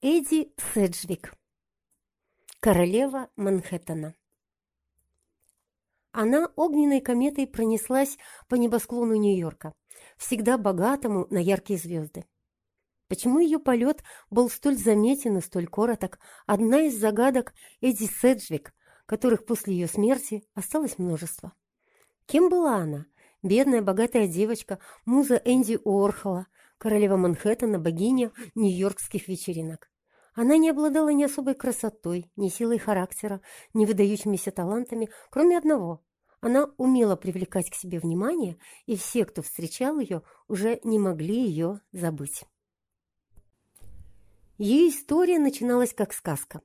Эдди Седжвик. Королева Манхэттена. Она огненной кометой пронеслась по небосклону Нью-Йорка, всегда богатому на яркие звезды. Почему ее полет был столь заметен и столь короток, одна из загадок Эдди Седжвик, которых после ее смерти осталось множество. Кем была она? Бедная богатая девочка, муза Энди Уорхола – королева Манхэттена, богиня нью-йоркских вечеринок. Она не обладала ни особой красотой, ни силой характера, ни выдающимися талантами, кроме одного. Она умела привлекать к себе внимание, и все, кто встречал ее, уже не могли ее забыть. Ее история начиналась как сказка.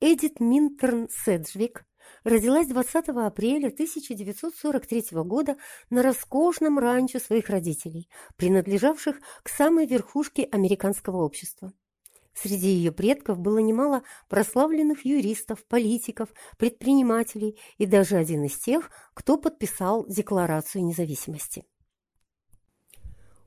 Эдит Минтерн Седжвик родилась 20 апреля 1943 года на роскошном ранчо своих родителей, принадлежавших к самой верхушке американского общества. Среди ее предков было немало прославленных юристов, политиков, предпринимателей и даже один из тех, кто подписал Декларацию независимости.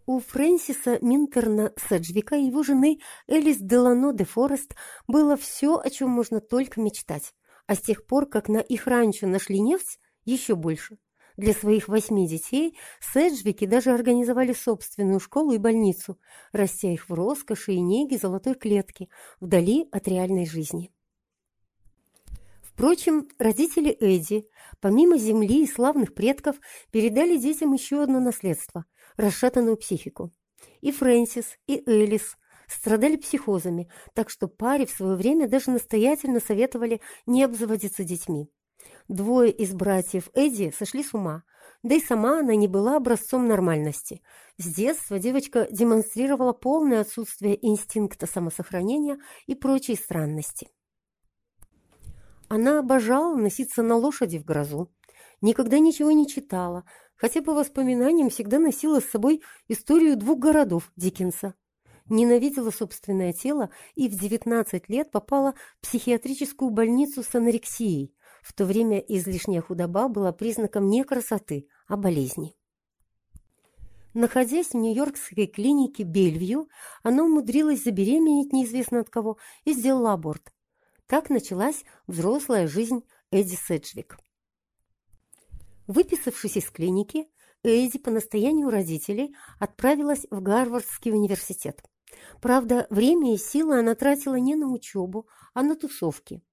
У Фрэнсиса Минтерна Седжвика и его жены Элис Делано де Форест было все, о чем можно только мечтать а с тех пор, как на их ранчо нашли нефть, еще больше. Для своих восьми детей Седжвики даже организовали собственную школу и больницу, растя их в роскоши и неге золотой клетки, вдали от реальной жизни. Впрочем, родители Эдди, помимо земли и славных предков, передали детям еще одно наследство – расшатанную психику. И Фрэнсис, и Элис страдали психозами, так что паре в свое время даже настоятельно советовали не обзаводиться детьми. Двое из братьев Эдди сошли с ума, да и сама она не была образцом нормальности. С детства девочка демонстрировала полное отсутствие инстинкта самосохранения и прочие странности. Она обожала носиться на лошади в грозу, никогда ничего не читала, хотя по воспоминаниям всегда носила с собой историю двух городов Диккенса ненавидела собственное тело и в 19 лет попала в психиатрическую больницу с анорексией. В то время излишняя худоба была признаком не красоты, а болезни. Находясь в нью-йоркской клинике Бельвью, она умудрилась забеременеть неизвестно от кого и сделала аборт. Так началась взрослая жизнь Эдди Седжвик. Выписавшись из клиники, Эйди по настоянию родителей отправилась в Гарвардский университет. Правда, время и силы она тратила не на учебу, а на тусовки.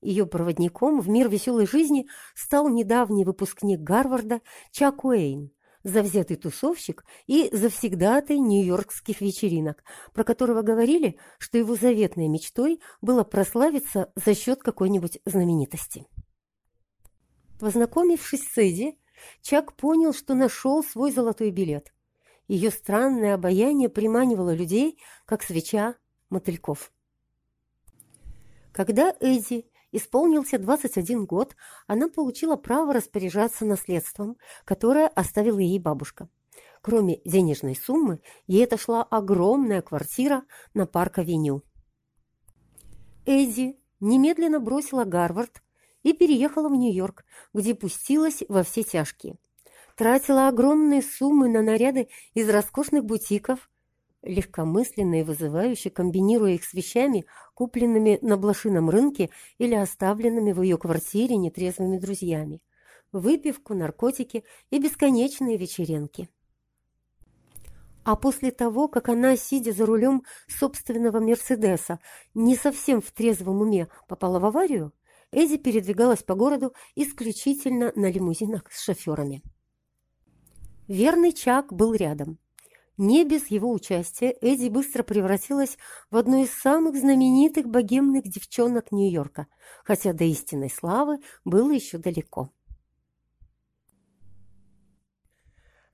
Ее проводником в мир веселой жизни стал недавний выпускник Гарварда Чак Уэйн, завзятый тусовщик и завсегдатый нью-йоркских вечеринок, про которого говорили, что его заветной мечтой было прославиться за счет какой-нибудь знаменитости. Познакомившись с Эдди, Чак понял, что нашел свой золотой билет – ее странное обаяние приманивало людей, как свеча мотыльков. Когда Эдди исполнился 21 год, она получила право распоряжаться наследством, которое оставила ей бабушка. Кроме денежной суммы, ей отошла огромная квартира на парк-авеню. Эдди немедленно бросила Гарвард и переехала в Нью-Йорк, где пустилась во все тяжкие – тратила огромные суммы на наряды из роскошных бутиков, легкомысленно и вызывающе комбинируя их с вещами, купленными на блошином рынке или оставленными в ее квартире нетрезвыми друзьями, выпивку, наркотики и бесконечные вечеринки. А после того, как она, сидя за рулем собственного «Мерседеса», не совсем в трезвом уме попала в аварию, Эдди передвигалась по городу исключительно на лимузинах с шоферами. Верный Чак был рядом. Не без его участия Эдди быстро превратилась в одну из самых знаменитых богемных девчонок Нью-Йорка, хотя до истинной славы было еще далеко.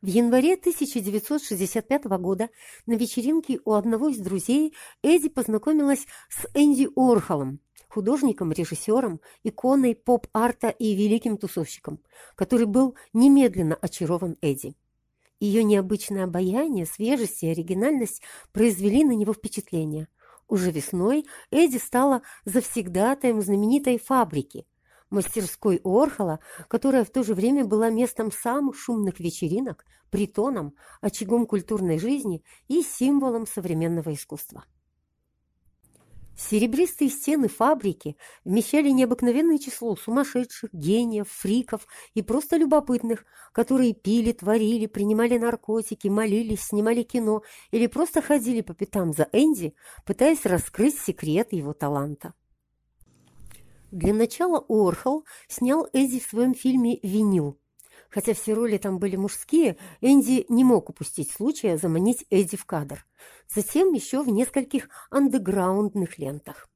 В январе 1965 года на вечеринке у одного из друзей Эдди познакомилась с Энди Орхолом, художником, режиссером, иконой поп-арта и великим тусовщиком, который был немедленно очарован Эдди. Ее необычное обаяние, свежесть и оригинальность произвели на него впечатление. Уже весной Эдди стала завсегдатаем знаменитой фабрики, мастерской Орхола, которая в то же время была местом самых шумных вечеринок, притоном, очагом культурной жизни и символом современного искусства. Серебристые стены фабрики вмещали необыкновенное число сумасшедших, гениев, фриков и просто любопытных, которые пили, творили, принимали наркотики, молились, снимали кино или просто ходили по пятам за Энди, пытаясь раскрыть секрет его таланта. Для начала Уорхол снял Эдди в своем фильме «Винил», Хотя все роли там были мужские, Энди не мог упустить случая заманить Эдди в кадр. Затем еще в нескольких андеграундных лентах.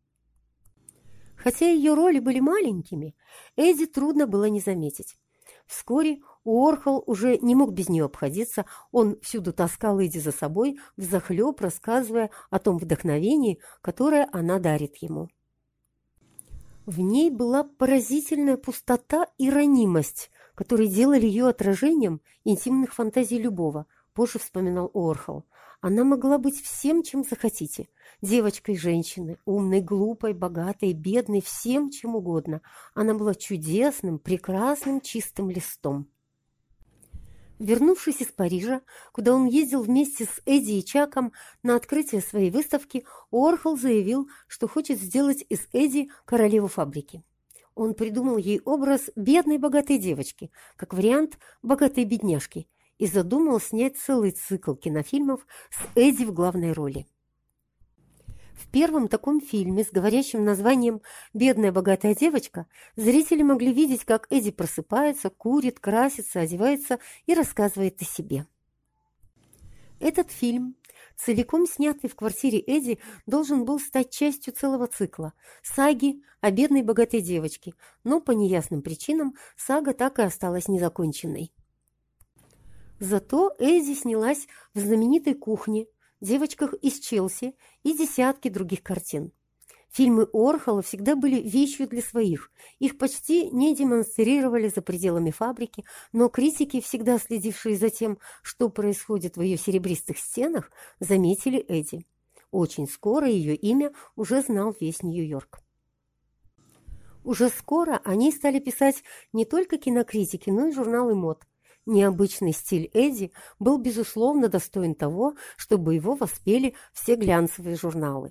Хотя ее роли были маленькими, Эдди трудно было не заметить. Вскоре Уорхол уже не мог без нее обходиться, он всюду таскал Эдди за собой, взахлеб рассказывая о том вдохновении, которое она дарит ему. В ней была поразительная пустота и ранимость, которые делали ее отражением интимных фантазий любого, позже вспоминал Орхол. Она могла быть всем, чем захотите. Девочкой, женщиной, умной, глупой, богатой, бедной, всем, чем угодно. Она была чудесным, прекрасным, чистым листом. Вернувшись из Парижа, куда он ездил вместе с Эдди и Чаком на открытие своей выставки, Орхол заявил, что хочет сделать из Эдди королеву фабрики. Он придумал ей образ бедной богатой девочки, как вариант богатой бедняжки, и задумал снять целый цикл кинофильмов с Эдди в главной роли. В первом таком фильме с говорящим названием «Бедная богатая девочка» зрители могли видеть, как Эдди просыпается, курит, красится, одевается и рассказывает о себе. Этот фильм целиком снятый в квартире Эдди, должен был стать частью целого цикла – саги о бедной богатой девочке, но по неясным причинам сага так и осталась незаконченной. Зато Эдди снялась в знаменитой кухне, девочках из Челси и десятки других картин. Фильмы Орхола всегда были вещью для своих. Их почти не демонстрировали за пределами фабрики, но критики, всегда следившие за тем, что происходит в ее серебристых стенах, заметили Эдди. Очень скоро ее имя уже знал весь Нью-Йорк. Уже скоро они стали писать не только кинокритики, но и журналы мод. Необычный стиль Эдди был, безусловно, достоин того, чтобы его воспели все глянцевые журналы.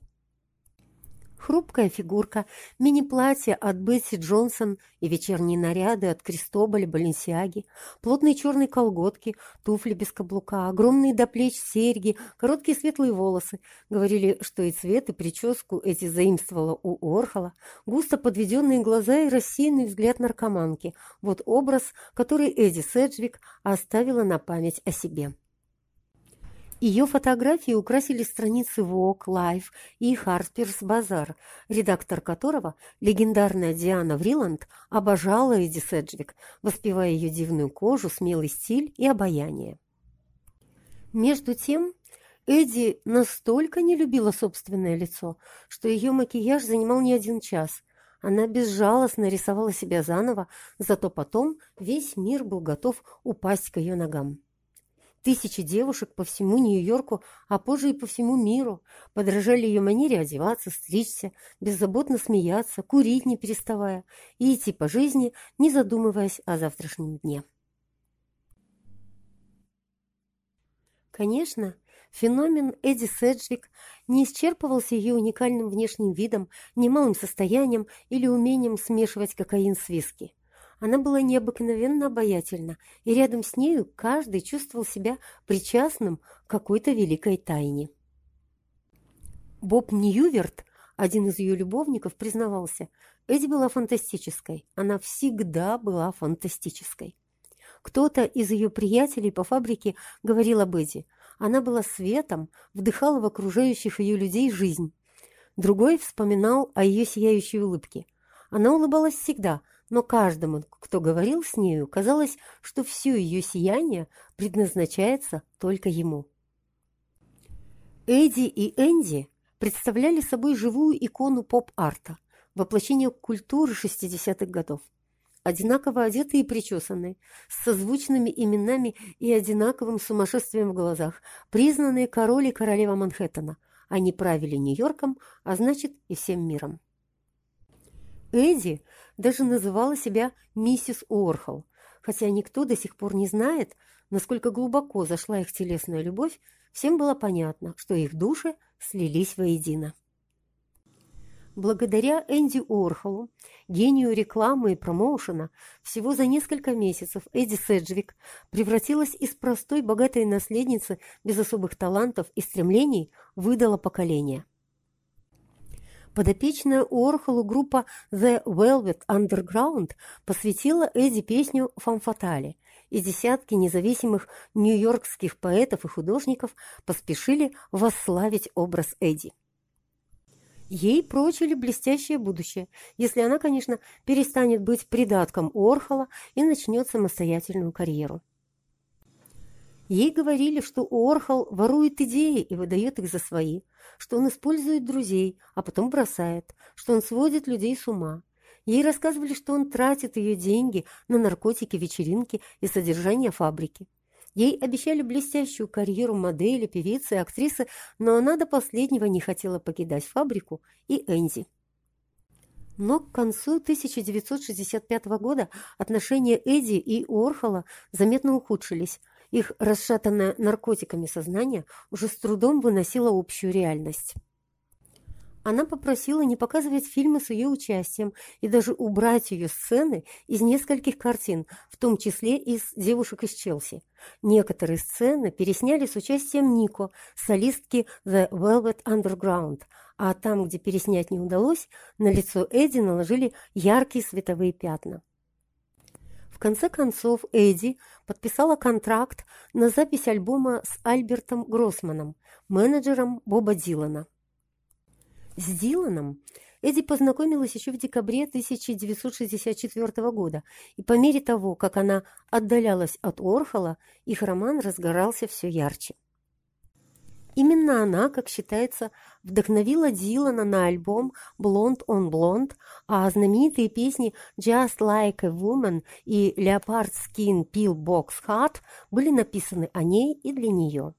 Хрупкая фигурка, мини-платье от Бетси Джонсон и вечерние наряды от Кристоболя Баленсиаги, плотные черные колготки, туфли без каблука, огромные до плеч серьги, короткие светлые волосы. Говорили, что и цвет, и прическу эти заимствовала у Орхола, густо подведенные глаза и рассеянный взгляд наркоманки. Вот образ, который Эдди Седжвик оставила на память о себе. Ее фотографии украсили страницы Vogue, Life и Harper's Bazaar, редактор которого, легендарная Диана Вриланд, обожала Эдди Седжвик, воспевая ее дивную кожу, смелый стиль и обаяние. Между тем, Эдди настолько не любила собственное лицо, что ее макияж занимал не один час. Она безжалостно рисовала себя заново, зато потом весь мир был готов упасть к ее ногам. Тысячи девушек по всему Нью-Йорку, а позже и по всему миру подражали ее манере одеваться, стричься, беззаботно смеяться, курить не переставая и идти по жизни, не задумываясь о завтрашнем дне. Конечно, феномен Эдди Седжвик не исчерпывался ее уникальным внешним видом, немалым состоянием или умением смешивать кокаин с виски. Она была необыкновенно обаятельна, и рядом с нею каждый чувствовал себя причастным к какой-то великой тайне. Боб Ньюверт, один из ее любовников, признавался, Эдди была фантастической, она всегда была фантастической. Кто-то из ее приятелей по фабрике говорил об Эдди. Она была светом, вдыхала в окружающих ее людей жизнь. Другой вспоминал о ее сияющей улыбке. Она улыбалась всегда – но каждому, кто говорил с нею, казалось, что все ее сияние предназначается только ему. Эдди и Энди представляли собой живую икону поп-арта, воплощение культуры 60-х годов. Одинаково одетые и причесанные, с созвучными именами и одинаковым сумасшествием в глазах, признанные король и королева Манхэттена. Они правили Нью-Йорком, а значит и всем миром. Эдди даже называла себя миссис Уорхол, хотя никто до сих пор не знает, насколько глубоко зашла их телесная любовь, всем было понятно, что их души слились воедино. Благодаря Энди Уорхолу, гению рекламы и промоушена, всего за несколько месяцев Эдди Седжвик превратилась из простой богатой наследницы без особых талантов и стремлений выдала поколение. Подопечная Уорхолу группа The Velvet Underground посвятила Эдди песню «Фамфатали», и десятки независимых нью-йоркских поэтов и художников поспешили восславить образ Эдди. Ей прочили блестящее будущее, если она, конечно, перестанет быть придатком Орхола и начнет самостоятельную карьеру. Ей говорили, что Орхол ворует идеи и выдает их за свои, что он использует друзей, а потом бросает, что он сводит людей с ума. Ей рассказывали, что он тратит ее деньги на наркотики, вечеринки и содержание фабрики. Ей обещали блестящую карьеру модели, певицы актрисы, но она до последнего не хотела покидать фабрику и Энди. Но к концу 1965 года отношения Эдди и Уорхола заметно ухудшились. Их расшатанное наркотиками сознание уже с трудом выносило общую реальность она попросила не показывать фильмы с ее участием и даже убрать ее сцены из нескольких картин, в том числе из «Девушек из Челси». Некоторые сцены пересняли с участием Нико, солистки The Velvet Underground, а там, где переснять не удалось, на лицо Эдди наложили яркие световые пятна. В конце концов, Эдди подписала контракт на запись альбома с Альбертом Гроссманом, менеджером Боба Дилана. С Диланом Эдди познакомилась еще в декабре 1964 года, и по мере того, как она отдалялась от Орхола, их роман разгорался все ярче. Именно она, как считается, вдохновила Дилана на альбом «Blonde on Blonde», а знаменитые песни «Just Like a Woman» и «Leopard Skin Peel Box Heart» были написаны о ней и для нее.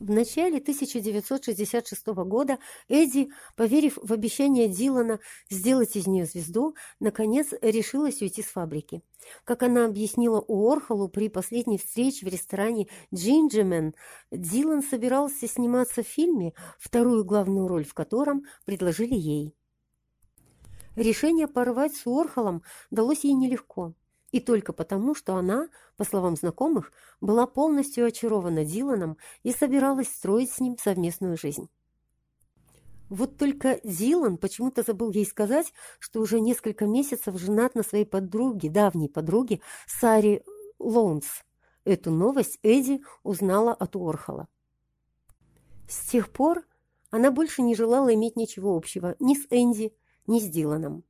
В начале 1966 года Эдди, поверив в обещание Дилана сделать из нее звезду, наконец решилась уйти с фабрики. Как она объяснила Уорхолу при последней встрече в ресторане «Джинджемен», Дилан собирался сниматься в фильме, вторую главную роль в котором предложили ей. Решение порвать с Уорхолом далось ей нелегко. И только потому, что она, по словам знакомых, была полностью очарована Диланом и собиралась строить с ним совместную жизнь. Вот только Дилан почему-то забыл ей сказать, что уже несколько месяцев женат на своей подруге, давней подруге Саре Лоунс. Эту новость Эдди узнала от Уорхола. С тех пор она больше не желала иметь ничего общего ни с Энди, ни с Диланом.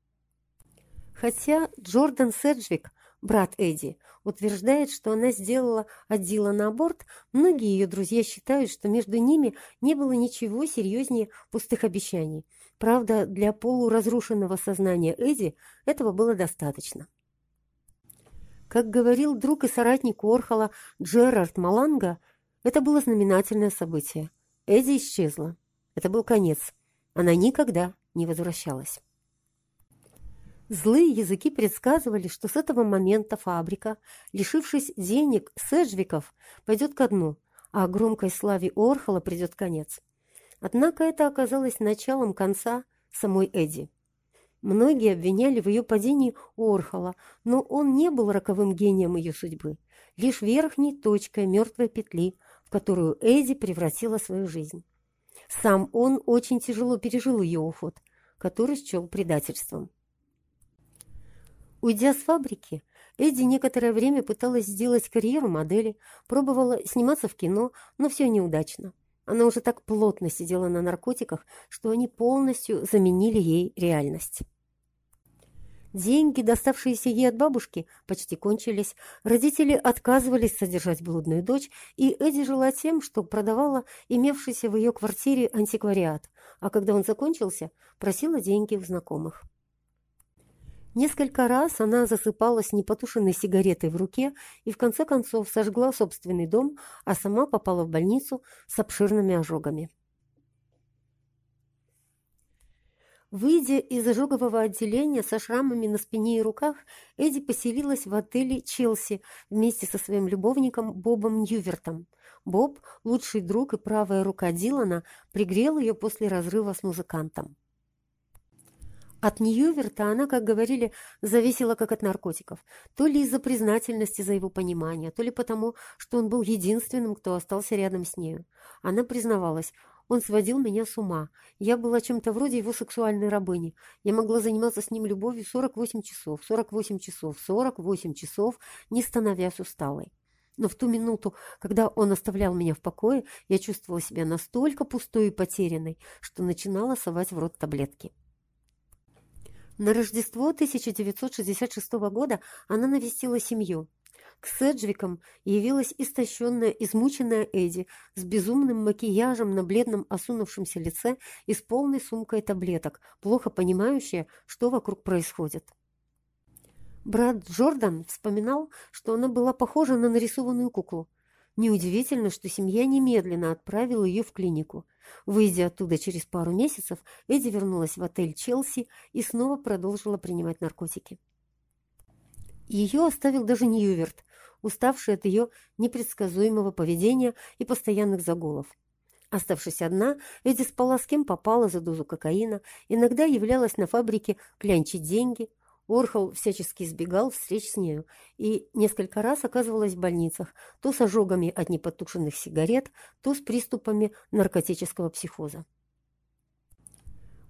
Хотя Джордан Седжвик брат Эдди, утверждает, что она сделала от Дилана аборт, многие ее друзья считают, что между ними не было ничего серьезнее пустых обещаний. Правда, для полуразрушенного сознания Эдди этого было достаточно. Как говорил друг и соратник Орхола Джерард Маланга, это было знаменательное событие. Эдди исчезла. Это был конец. Она никогда не возвращалась. Злые языки предсказывали, что с этого момента фабрика, лишившись денег Седжвиков, пойдет ко дну, а громкой славе Орхола придет конец. Однако это оказалось началом конца самой Эдди. Многие обвиняли в ее падении Орхола, но он не был роковым гением ее судьбы, лишь верхней точкой мертвой петли, в которую Эдди превратила свою жизнь. Сам он очень тяжело пережил ее уход, который счел предательством. Уйдя с фабрики, Эдди некоторое время пыталась сделать карьеру модели, пробовала сниматься в кино, но все неудачно. Она уже так плотно сидела на наркотиках, что они полностью заменили ей реальность. Деньги, доставшиеся ей от бабушки, почти кончились. Родители отказывались содержать блудную дочь, и Эдди жила тем, что продавала имевшийся в ее квартире антиквариат, а когда он закончился, просила деньги у знакомых. Несколько раз она засыпалась непотушенной сигаретой в руке и в конце концов сожгла собственный дом, а сама попала в больницу с обширными ожогами. Выйдя из ожогового отделения со шрамами на спине и руках, Эдди поселилась в отеле «Челси» вместе со своим любовником Бобом Ньювертом. Боб, лучший друг и правая рука Дилана, пригрел ее после разрыва с музыкантом. От Ньюверта она, как говорили, зависела как от наркотиков. То ли из-за признательности за его понимание, то ли потому, что он был единственным, кто остался рядом с нею. Она признавалась, он сводил меня с ума. Я была чем-то вроде его сексуальной рабыни. Я могла заниматься с ним любовью 48 часов, 48 часов, 48 часов, не становясь усталой. Но в ту минуту, когда он оставлял меня в покое, я чувствовала себя настолько пустой и потерянной, что начинала совать в рот таблетки. На Рождество 1966 года она навестила семью. К Седжвикам явилась истощенная, измученная Эдди с безумным макияжем на бледном осунувшемся лице и с полной сумкой таблеток, плохо понимающая, что вокруг происходит. Брат Джордан вспоминал, что она была похожа на нарисованную куклу. Неудивительно, что семья немедленно отправила ее в клинику. Выйдя оттуда через пару месяцев, Эдди вернулась в отель «Челси» и снова продолжила принимать наркотики. Ее оставил даже Ньюверт, уставший от ее непредсказуемого поведения и постоянных загулов. Оставшись одна, Эдди спала с кем попала за дозу кокаина, иногда являлась на фабрике клянчить деньги, Орхол всячески избегал встреч с нею и несколько раз оказывалась в больницах, то с ожогами от непотушенных сигарет, то с приступами наркотического психоза.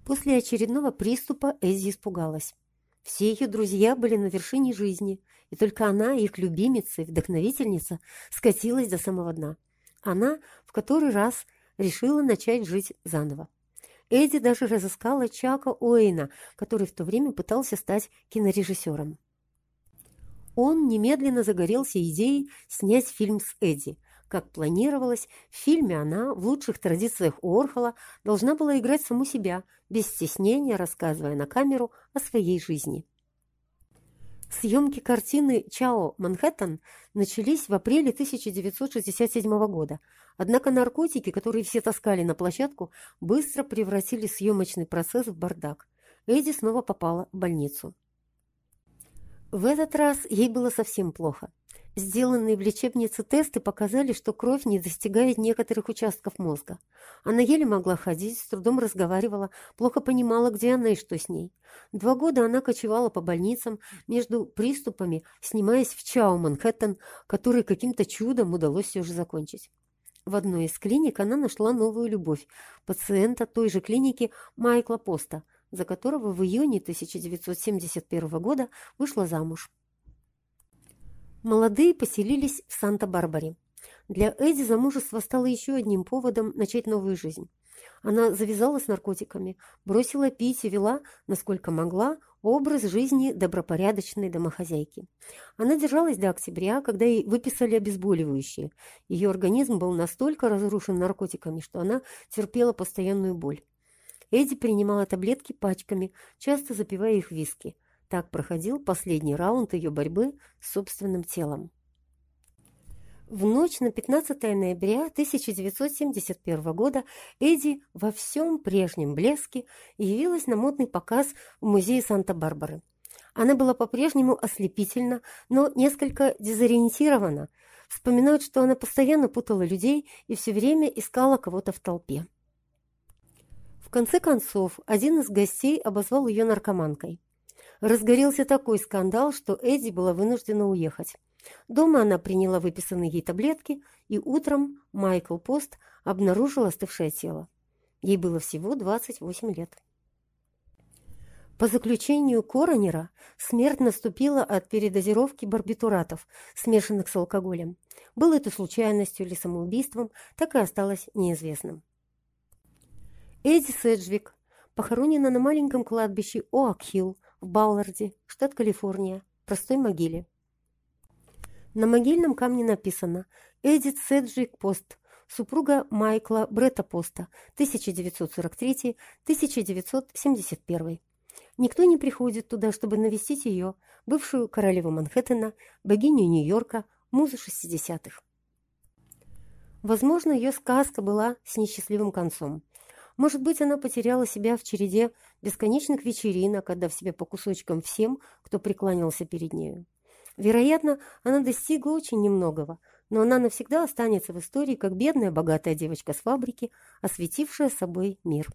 После очередного приступа Эззи испугалась. Все ее друзья были на вершине жизни, и только она, их любимица и вдохновительница, скатилась до самого дна. Она в который раз решила начать жить заново. Эдди даже разыскала Чака Уэйна, который в то время пытался стать кинорежиссером. Он немедленно загорелся идеей снять фильм с Эдди. Как планировалось, в фильме она, в лучших традициях Уорхола, должна была играть саму себя, без стеснения рассказывая на камеру о своей жизни. Съемки картины «Чао Манхэттен» начались в апреле 1967 года, однако наркотики, которые все таскали на площадку, быстро превратили съемочный процесс в бардак. Эдди снова попала в больницу. В этот раз ей было совсем плохо. Сделанные в лечебнице тесты показали, что кровь не достигает некоторых участков мозга. Она еле могла ходить, с трудом разговаривала, плохо понимала, где она и что с ней. Два года она кочевала по больницам между приступами, снимаясь в Чао, Манхэттен, который каким-то чудом удалось все же закончить. В одной из клиник она нашла новую любовь – пациента той же клиники Майкла Поста, за которого в июне 1971 года вышла замуж. Молодые поселились в Санта-Барбаре. Для Эдди замужество стало еще одним поводом начать новую жизнь. Она завязала с наркотиками, бросила пить и вела, насколько могла, образ жизни добропорядочной домохозяйки. Она держалась до октября, когда ей выписали обезболивающие. Ее организм был настолько разрушен наркотиками, что она терпела постоянную боль. Эдди принимала таблетки пачками, часто запивая их виски – так проходил последний раунд ее борьбы с собственным телом. В ночь на 15 ноября 1971 года Эдди во всем прежнем блеске явилась на модный показ в музее Санта-Барбары. Она была по-прежнему ослепительна, но несколько дезориентирована. Вспоминают, что она постоянно путала людей и все время искала кого-то в толпе. В конце концов, один из гостей обозвал ее наркоманкой. Разгорелся такой скандал, что Эдди была вынуждена уехать. Дома она приняла выписанные ей таблетки, и утром Майкл Пост обнаружил остывшее тело. Ей было всего 28 лет. По заключению коронера, смерть наступила от передозировки барбитуратов, смешанных с алкоголем. Было это случайностью или самоубийством, так и осталось неизвестным. Эдди Седжвик похоронена на маленьком кладбище Оакхилл в Балларде, штат Калифорния, простой могиле. На могильном камне написано «Эдит Седжик Пост», супруга Майкла Бретта Поста, 1943-1971. Никто не приходит туда, чтобы навестить ее, бывшую королеву Манхэттена, богиню Нью-Йорка, музу 60-х. Возможно, ее сказка была с несчастливым концом. Может быть, она потеряла себя в череде бесконечных вечеринок, отдав себя по кусочкам всем, кто преклонялся перед нею. Вероятно, она достигла очень немногого, но она навсегда останется в истории как бедная богатая девочка с фабрики, осветившая собой мир.